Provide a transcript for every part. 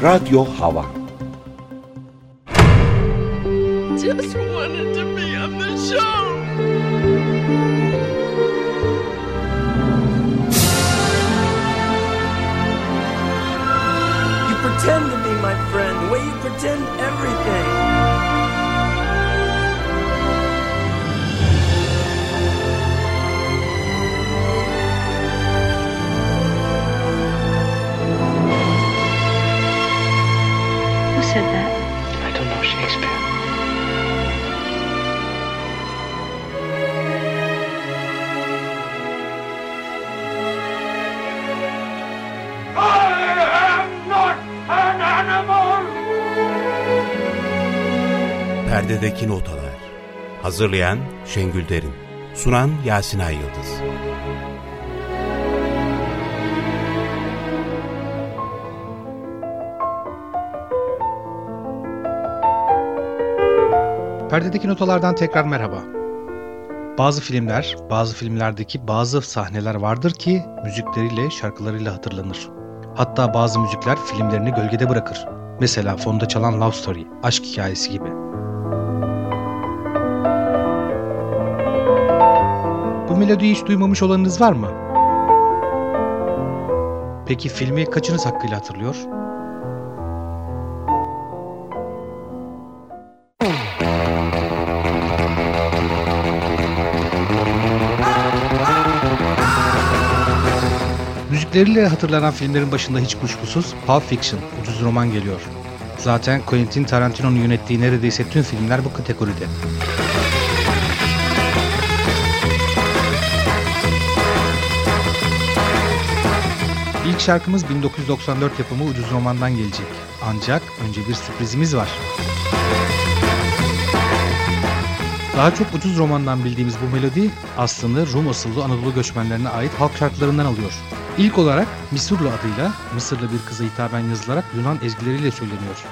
Radyo Hava Perdedeki Notalar Hazırlayan Şengül Derin Sunan Yasin Ay Yıldız Perdedeki notalardan tekrar merhaba. Bazı filmler, bazı filmlerdeki bazı sahneler vardır ki müzikleriyle, şarkılarıyla hatırlanır. Hatta bazı müzikler filmlerini gölgede bırakır. Mesela fonda çalan Love Story, aşk hikayesi gibi. Melodiyi hiç duymamış olanınız var mı? Peki filmi kaçınız hakkıyla hatırlıyor? Müzikleriyle hatırlanan filmlerin başında hiç kuşkusuz Pulp Fiction, ucuz roman geliyor. Zaten Quentin Tarantino'nun yönettiği neredeyse tüm filmler bu kategoride. İlk şarkımız 1994 yapımı ucuz romandan gelecek. Ancak önce bir sürprizimiz var. Daha çok ucuz romandan bildiğimiz bu melodi aslında Rum asıllı Anadolu göçmenlerine ait halk şarkılarından alıyor. İlk olarak Misurlu adıyla Mısırlı bir kıza hitaben yazılarak Yunan ezgileriyle söyleniyor.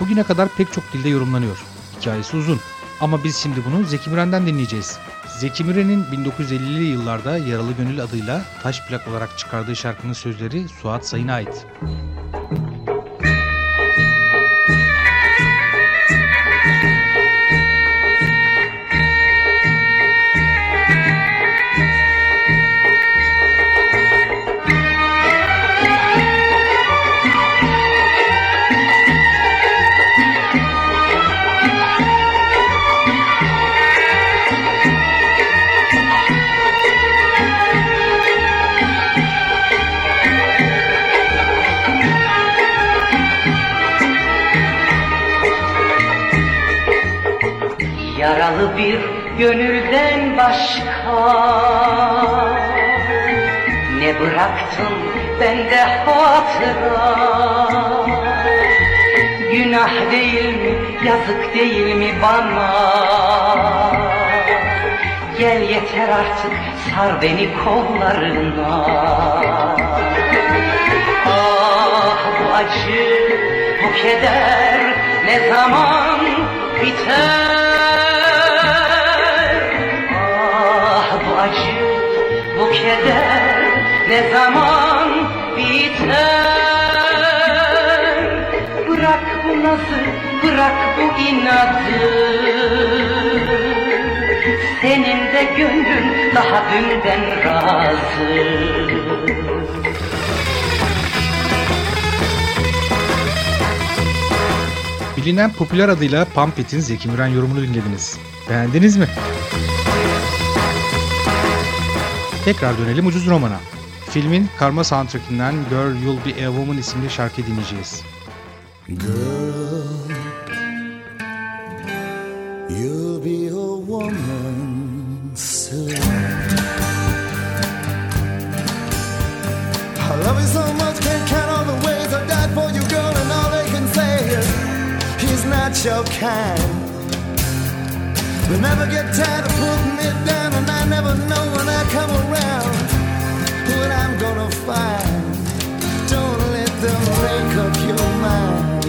Bugüne kadar pek çok dilde yorumlanıyor. Hikayesi uzun. Ama biz şimdi bunu Zeki Müren'den dinleyeceğiz. Zeki Müren'in 1950'li yıllarda Yaralı Gönül adıyla taş plak olarak çıkardığı şarkının sözleri Suat Sayın'a ait. Gönülden başka. Ne bıraktın bende hatıra? Günah değil mi, yazık değil mi bana? Gel yeter artık, sar beni kollarına. Ah bu acı, bu keder ne zaman biter keder ne zaman biter Bırak bu nazı, bırak bu inadı Senin de gönlün daha dünden razı Bilinen popüler adıyla Pump It'in Zeki Müren yorumunu dinlediniz. Beğendiniz mi? Tekrar dönelim ucuz romana. Filmin karma soundtrackinden Girl You'll Be A Woman isimli şarkı dinleyeceğiz. You'll be a woman soon. I love you so much, can't count all the ways I died for you, girl, and all they can say is he's not your kind. They never get tired of putting me down, and I never know when I come around what I'm gonna find. Don't let them make up your mind.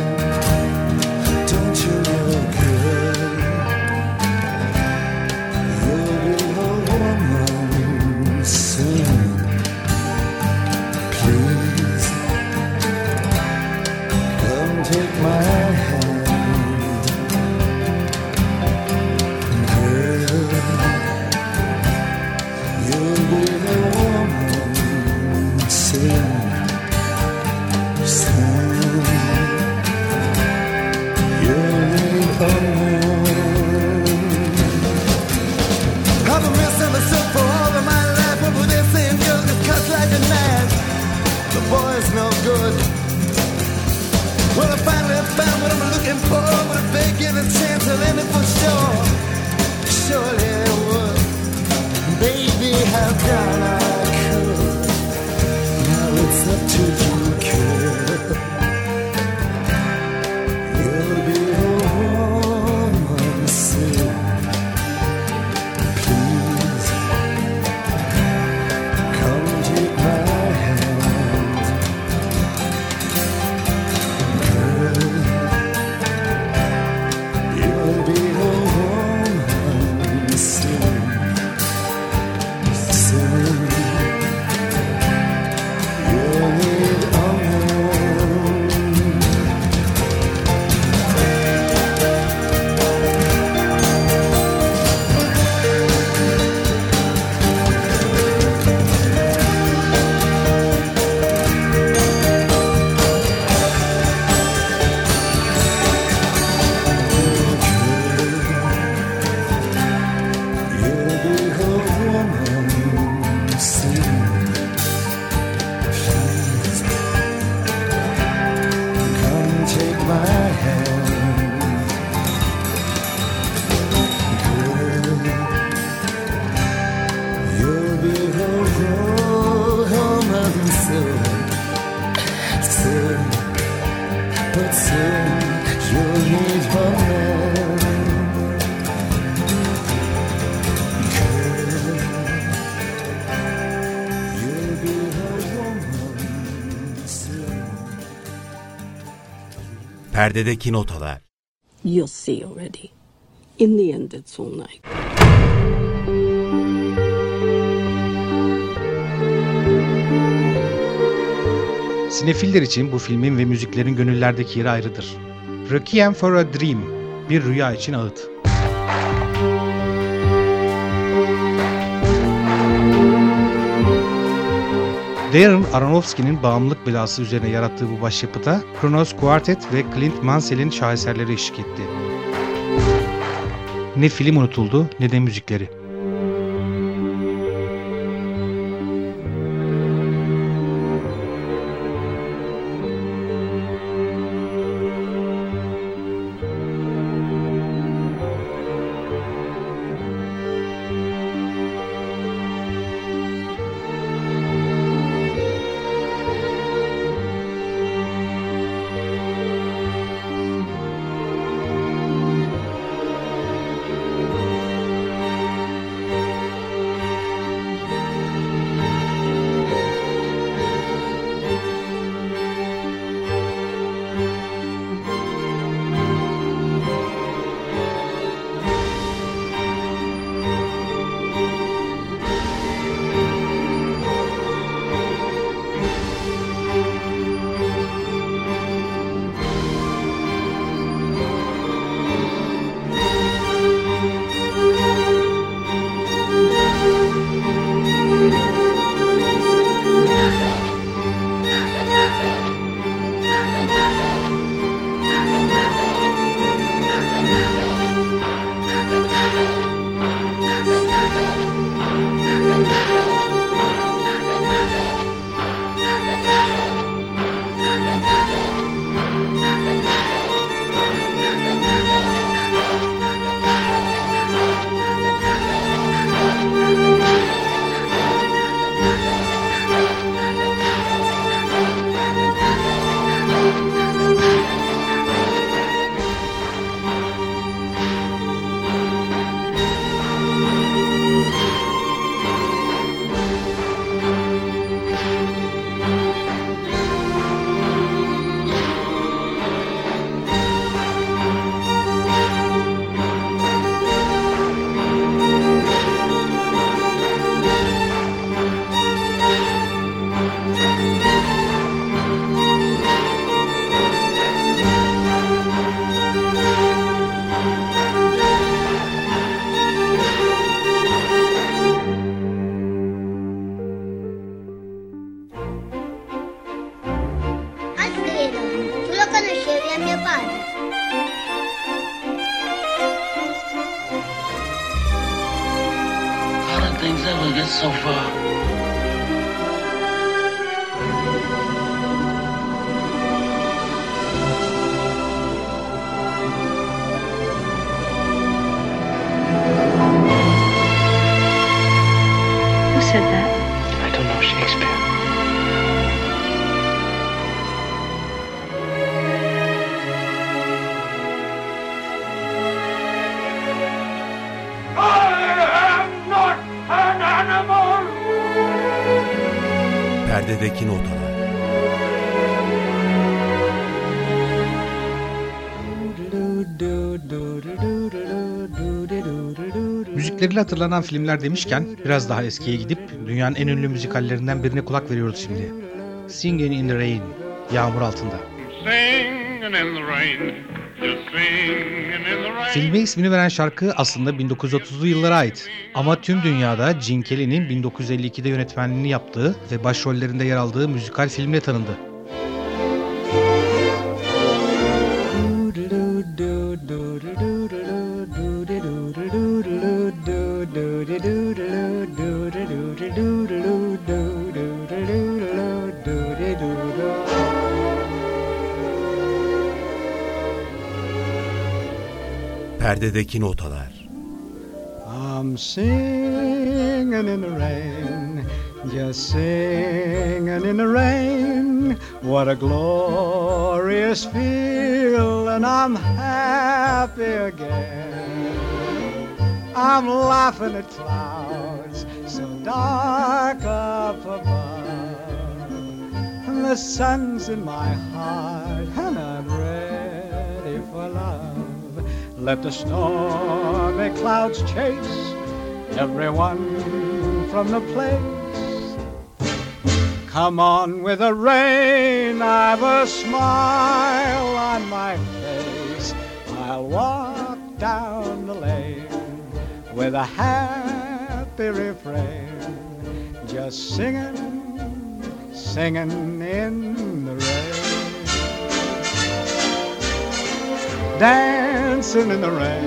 Perdedeki notalar. You'll see already. In the end, it's all night. Sinefiller için bu filmin ve müziklerin gönüllerdeki yeri ayrıdır. Requiem for a Dream, bir rüya için ağıt. Darren Aronofsky'nin bağımlılık belası üzerine yarattığı bu başyapıta Kronos Quartet ve Clint Mansell'in şaheserleri eşlik etti. Ne film unutuldu ne de müzikleri. Perdedeki notalar. Müzikleriyle hatırlanan filmler demişken biraz daha eskiye gidip dünyanın en ünlü müzikallerinden birine kulak veriyoruz şimdi. Singing in the Rain, Yağmur Altında. Singing in the rain, Filme ismini veren şarkı aslında 1930'lu yıllara ait. Ama tüm dünyada Gene Kelly'nin 1952'de yönetmenliğini yaptığı ve başrollerinde yer aldığı müzikal filmle tanındı. Perdedeki notalar. I'm singing in the rain, just singing in the rain. What a glorious feel, and I'm happy again. I'm laughing at clouds so dark up above, the sun's in my heart, and I'm ready for love. Let the stormy clouds chase everyone from the place. Come on with the rain, I've a smile on my face. I'll walk down the lane with a happy refrain, just singing, singing in the rain. Dancing in the rain.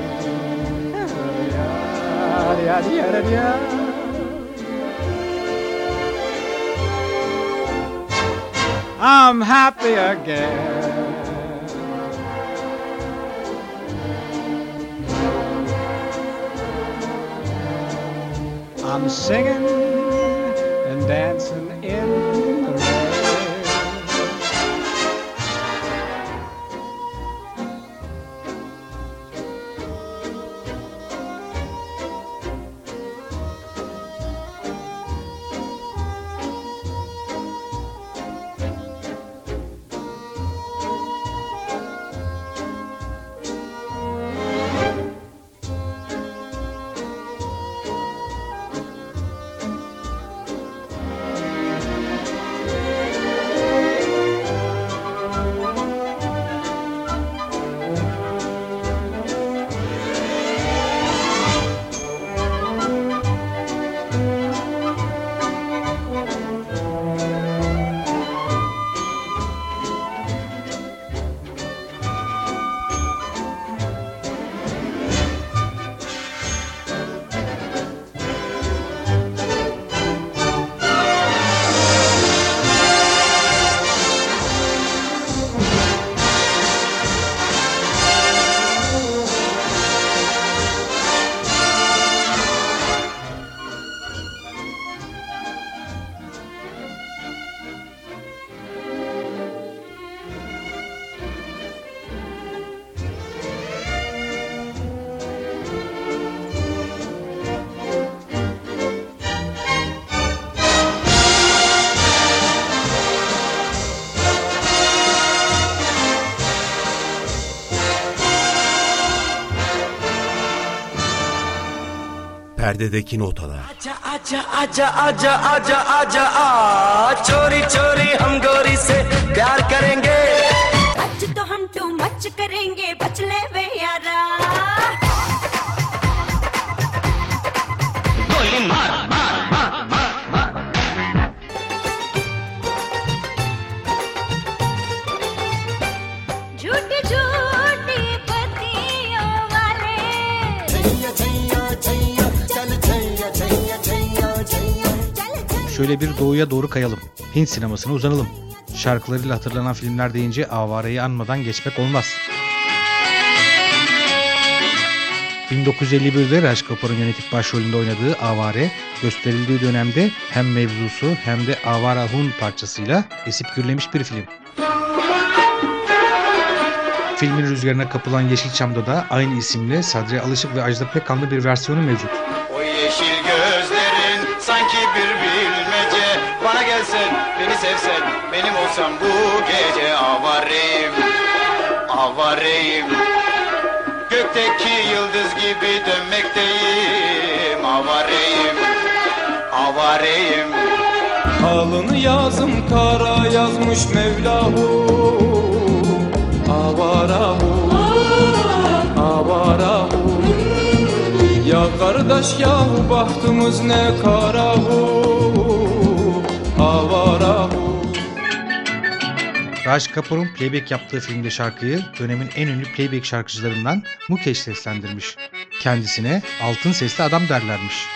I'm happy again. I'm singing and dancing perdedeki notalar. Aca aca aca aca aca aca aca çori çori hum gori se pyar karenge Şöyle bir doğuya doğru kayalım. Hint sinemasına uzanalım. Şarkılarıyla hatırlanan filmler deyince avareyi anmadan geçmek olmaz. 1951'de Raj Kapoor'un yönetip başrolünde oynadığı Avare, gösterildiği dönemde hem mevzusu hem de Avara Hun parçasıyla esip gürlemiş bir film. Filmin rüzgarına kapılan Yeşilçam'da da aynı isimle Sadri Alışık ve Ajda Pekkanlı bir versiyonu mevcut. O yeşil gözlerin sanki bir beni sevsen, benim olsam bu gece Avareyim, avareyim. Gökteki yıldız gibi dönmekteyim Avareyim, avareyim. Alını yazım kara yazmış Mevlahu. Avarahu Avarahu. Ya kardeş yahu bahtımız ne karahu Raj Kapoor'un playback yaptığı filmde şarkıyı dönemin en ünlü playback şarkıcılarından Mukesh seslendirmiş. Kendisine altın sesli adam derlermiş.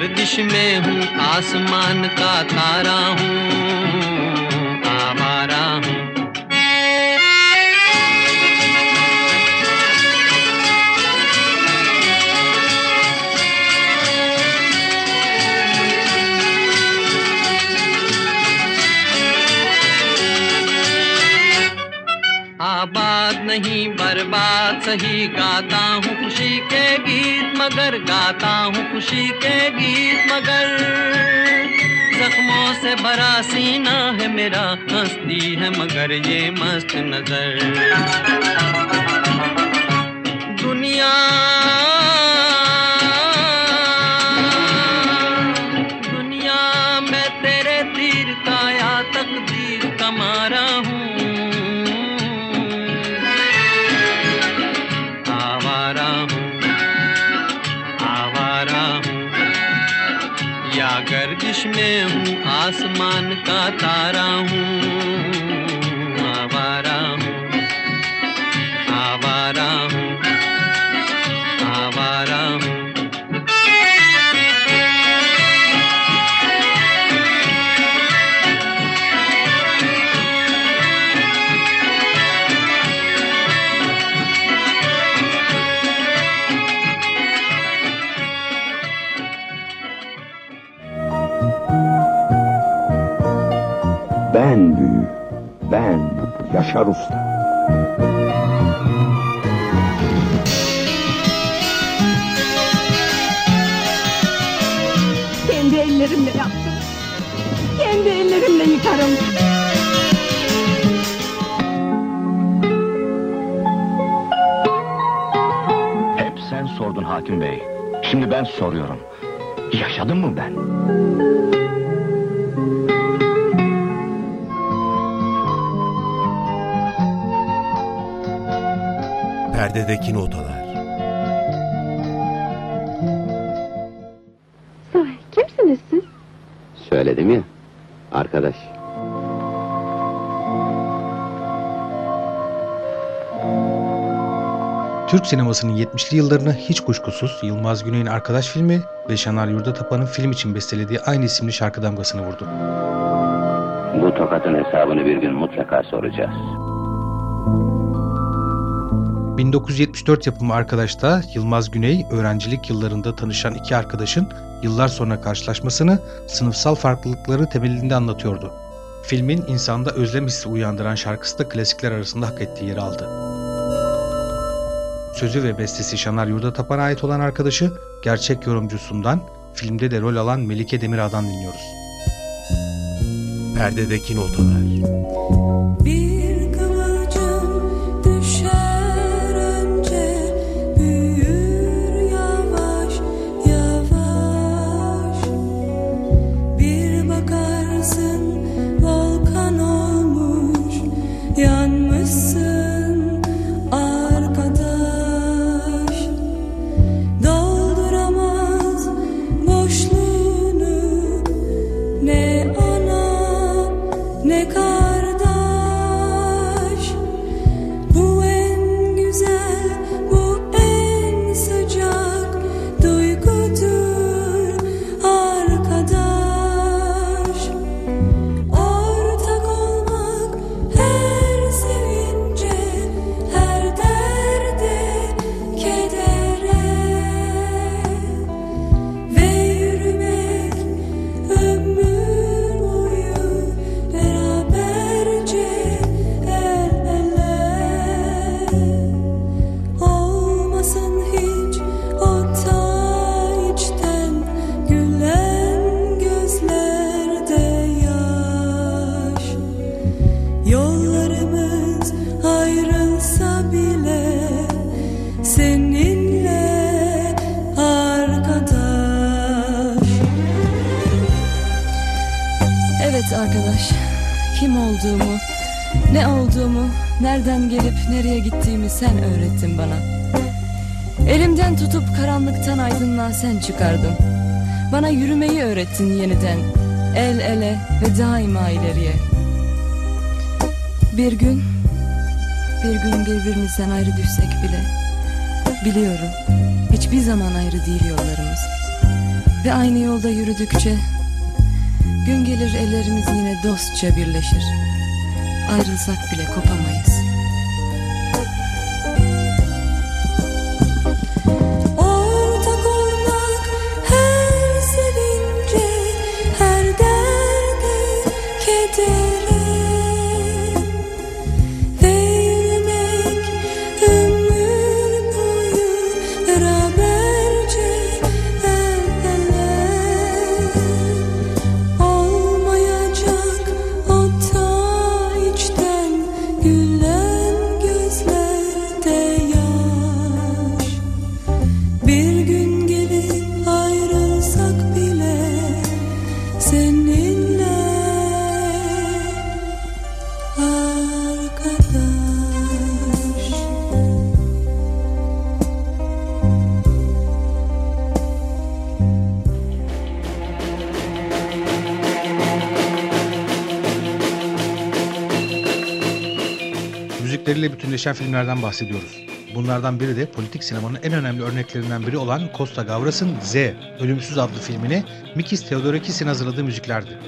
गर्दिश में हूँ आसमान का तारा हूँ आवारा हूँ। आबाद नहीं बर्बाद सही गाता मगर गाता हूँ खुशी के गीत मगर। जख्मों से भरा सीना है मेरा, हंसती है मगर ये मस्त नज़र। दुनिया तारा ellerimle yaptım. Kendi ellerimle yıkarım. Hep sen sordun hakim bey. Şimdi ben soruyorum. Yaşadım mı ben? Perdedeki notalar. Söyledim ya. Arkadaş. Türk sinemasının 70'li yıllarını hiç kuşkusuz Yılmaz Güney'in Arkadaş filmi ve Şanar Yurda Tapan'ın film için bestelediği aynı isimli şarkı damgasını vurdu. Bu tokatın hesabını bir gün mutlaka soracağız. 1974 yapımı Arkadaş'ta Yılmaz Güney öğrencilik yıllarında tanışan iki arkadaşın yıllar sonra karşılaşmasını sınıfsal farklılıkları temelinde anlatıyordu. Filmin insanda özlem hissi uyandıran şarkısı da klasikler arasında hak ettiği yeri aldı. Sözü ve bestesi Şanar Yurdatapan'a ait olan arkadaşı gerçek yorumcusundan filmde de rol alan Melike Demirağ'dan dinliyoruz. Perdedeki notalar. Elimden tutup karanlıktan aydınlığa sen çıkardın. Bana yürümeyi öğrettin yeniden, el ele ve daima ileriye. Bir gün, bir gün birbirimizden ayrı düşsek bile, biliyorum hiçbir zaman ayrı değil yollarımız. Ve aynı yolda yürüdükçe Gün gelir ellerimiz yine dostça birleşir. Ayrılsak bile kopamayız. Bütünleşen filmlerden bahsediyoruz. Bunlardan biri de politik sinemanın en önemli örneklerinden biri olan Costa Gavras'ın Z, Ölümsüz adlı filmine Mikis Theodorakis'in hazırladığı müziklerdi.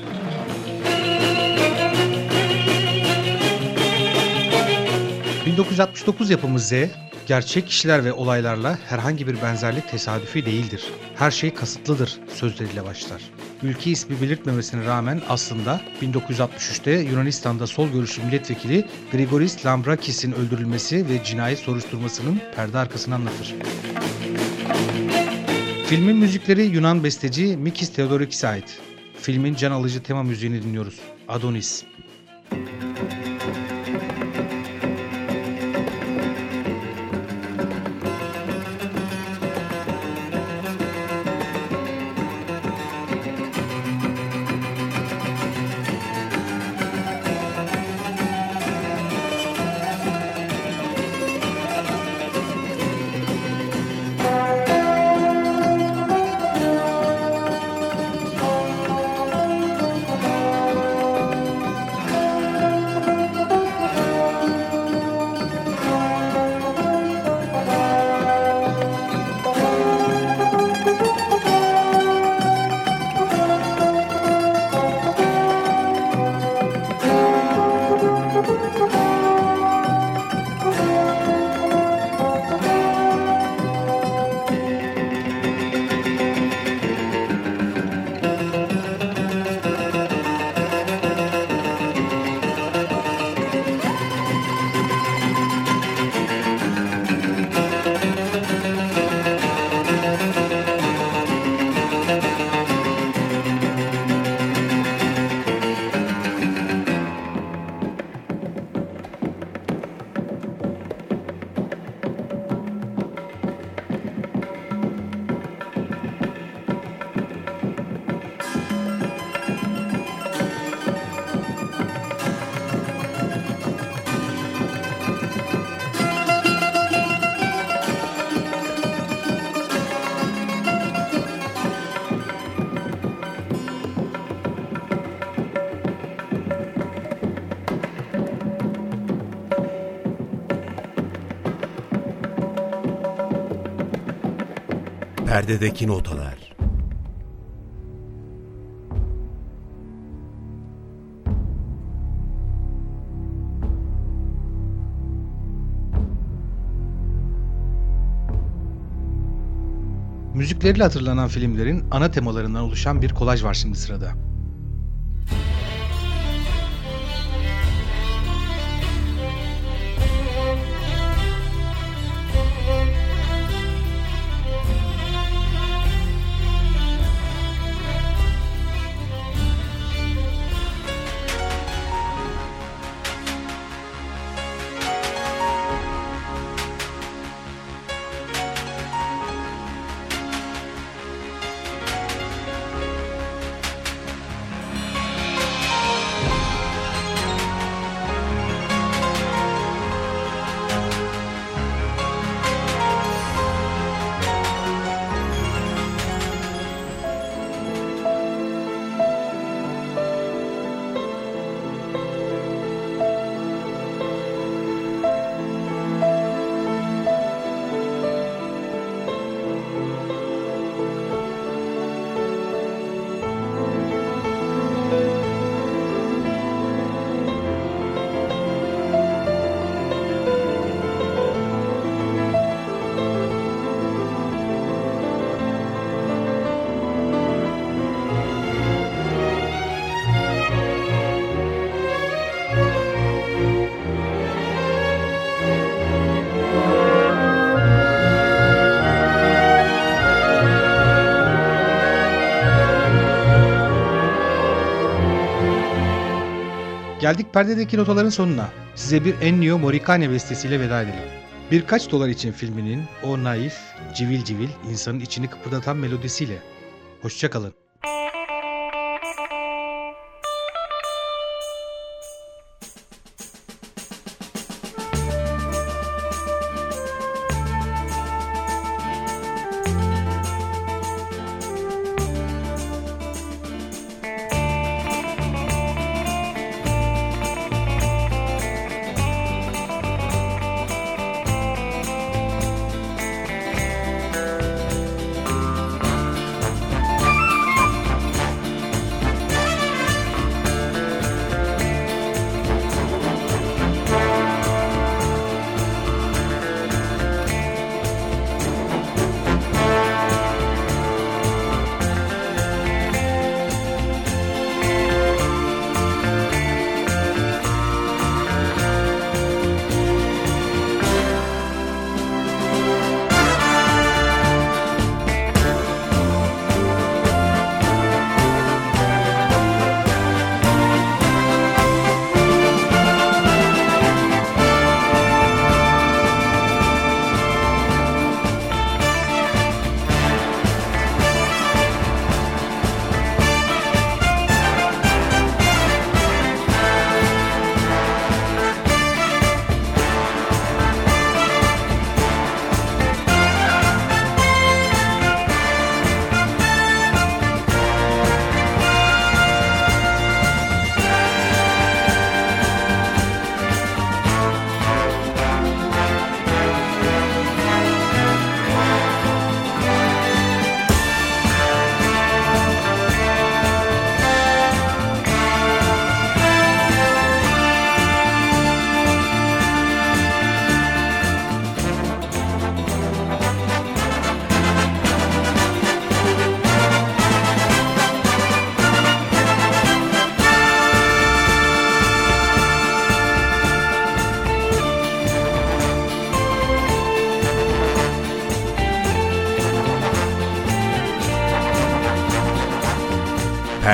...1969 yapımı Z, gerçek kişiler ve olaylarla herhangi bir benzerlik tesadüfi değildir. Her şey kasıtlıdır sözleriyle başlar. Ülke ismi belirtmemesine rağmen aslında 1963'te Yunanistan'da sol görüşlü milletvekili Grigoris Lambrakis'in öldürülmesi ve cinayet soruşturmasının perde arkasını anlatır. Filmin müzikleri Yunan besteci Mikis Theodorakis'e ait. Filmin can alıcı tema müziğini dinliyoruz. Adonis. Perdedeki notalar. Müzikleriyle hatırlanan filmlerin ana temalarından oluşan bir kolaj var şimdi sırada. Geldik perdedeki notaların sonuna. Size bir Ennio Morricone bestesiyle veda edelim. Birkaç dolar için filminin o naif, civil civil, insanın içini kıpırdatan melodisiyle. Hoşçakalın.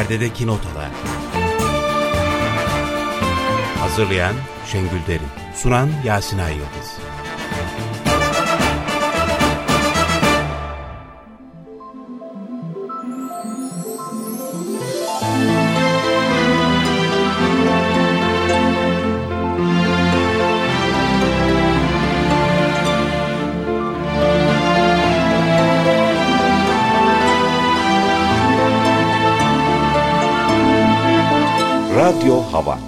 Perdedeki notalar. Hazırlayan Şengül Derin. Sunan Yasin Ay Yıldız. Radyo Hava